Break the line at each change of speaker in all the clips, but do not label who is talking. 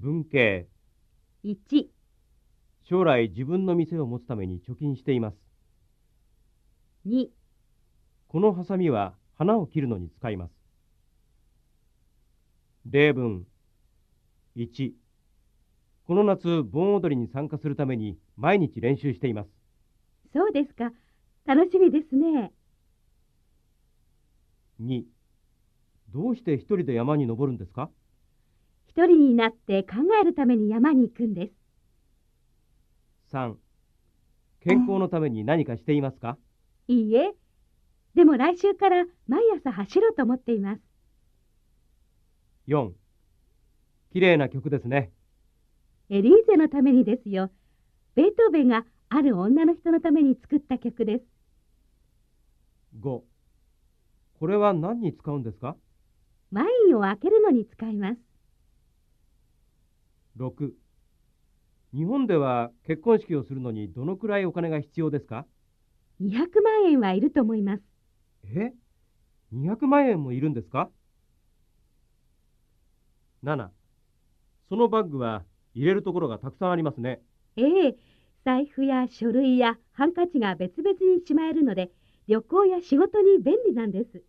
文系。
1、
将来自分の店を持つために貯金しています。
2、
このハサミは花を切るのに使います。例文。1、この夏、盆踊りに参加するために毎日練習しています。
そうですか。楽しみですね。
2、どうして一人で山に登るんですか？
一人になって考えるために山に行くんです。
?3、健康のために何かしていますか？
いいえ。でも来週から毎朝走ろうと思っています。
?4、綺麗な曲ですね。
エリーゼのためにですよ。ベートーベンがある女の人のために作った曲です。
5、これは何に使うんですか？
ワインを開けるのに使います。
6日本では結婚式をするのにどのくらいお金が必要ですか
？200万円はいると思います。
え？200万円もいるんですか ?7 そのバッグは入れるところがたくさんありますね。
ええ、財布や書類やハンカチが別々にしまえるので、旅行や仕事に便利なんです。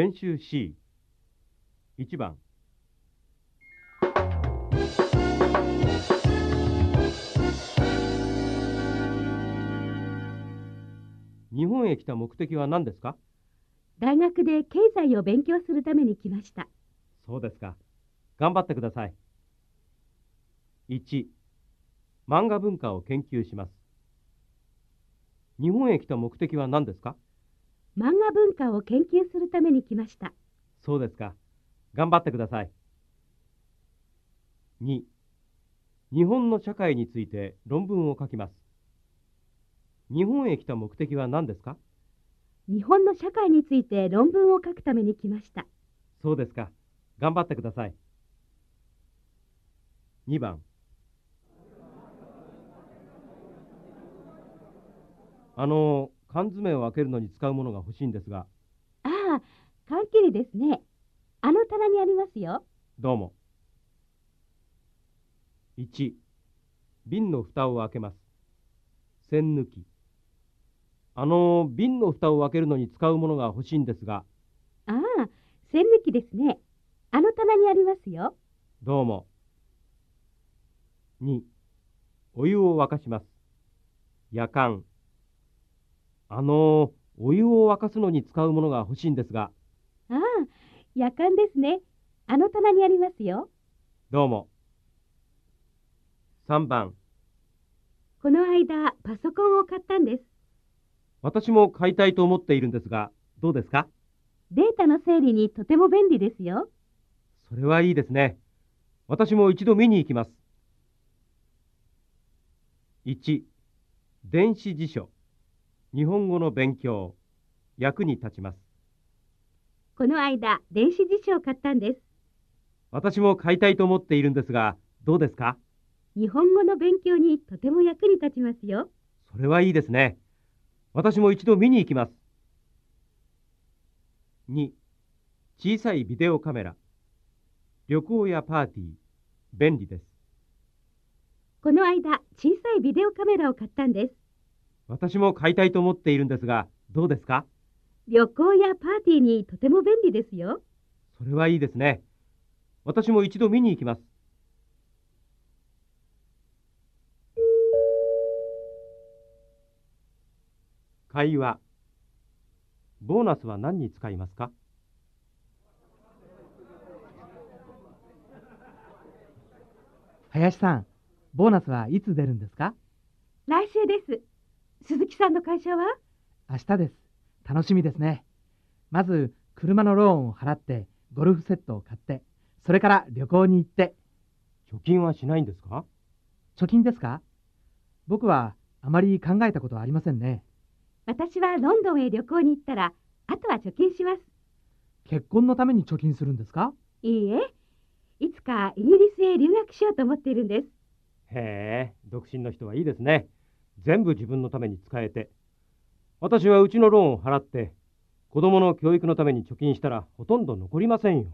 練習 C。1番。日本へ来た目的は何ですか？
大学で経済を勉強するために来ました。
そうですか。頑張ってください。1、漫画文化を研究します。日本へ来た目的は何ですか？
漫画文化を研究するために来ました。
そうですか。頑張ってください。2、日本の社会について論文を書きます。日本へ来た目的は何ですか？
日本の社会について論文を書くために来ました。
そうですか。頑張ってください。2番。あの、缶詰を開けるのに使うものが欲しいんですが、
ああ、缶切りですね。あの棚にありますよ。
どうも。1、瓶の蓋を開けます。栓抜き。あの、瓶の蓋を開けるのに使うものが欲しいんですが、
ああ、栓抜きですね。あの棚にありますよ。
どうも。2、お湯を沸かします。夜間。あの、お湯を沸かすのに使うものが欲しいんですが、
ああ、夜間ですね。あの棚にありますよ。
どうも。3番、
この間、パソコンを買ったんです。
私も買いたいと思っているんですが、どうですか？
データの整理にとても便利ですよ。
それはいいですね。私も一度見に行きます。1、電子辞書。日本語の勉強。役に立ちます。
この間、電子辞書を買ったんです。
私も買いたいと思っているんですが、どうですか？
日本語の勉強にとても役に立ちますよ。
それはいいですね。私も一度見に行きます。2、小さいビデオカメラ。旅行やパーティー。便利です。
この間、小さいビデオカメラを買ったんです。
私も買いたいと思っているんですが、どうですか？
旅行やパーティーにとても便利ですよ。
それはいいですね。私も一度見に行きます。会話。ボーナスは何に使いますか？
林さん、ボーナスはいつ出るんですか？
来週です。鈴木さんの会社は？
明日です。楽しみですね。まず、車のローンを払って、ゴルフセットを買って、それから旅行に行って、
貯金はしないんですか？
貯金ですか？僕はあまり考えたことはありませんね。
私はロンドンへ旅行に行ったら、あとは貯金します。
結婚のために貯金するんですか？
いいえ、いつかイギリスへ留学しようと思っているんです。
へえ、独身の人はいいですね。全部自分のために使えて。私はうちのローンを払って、子供の教育のために貯金したらほとんど残りませんよ。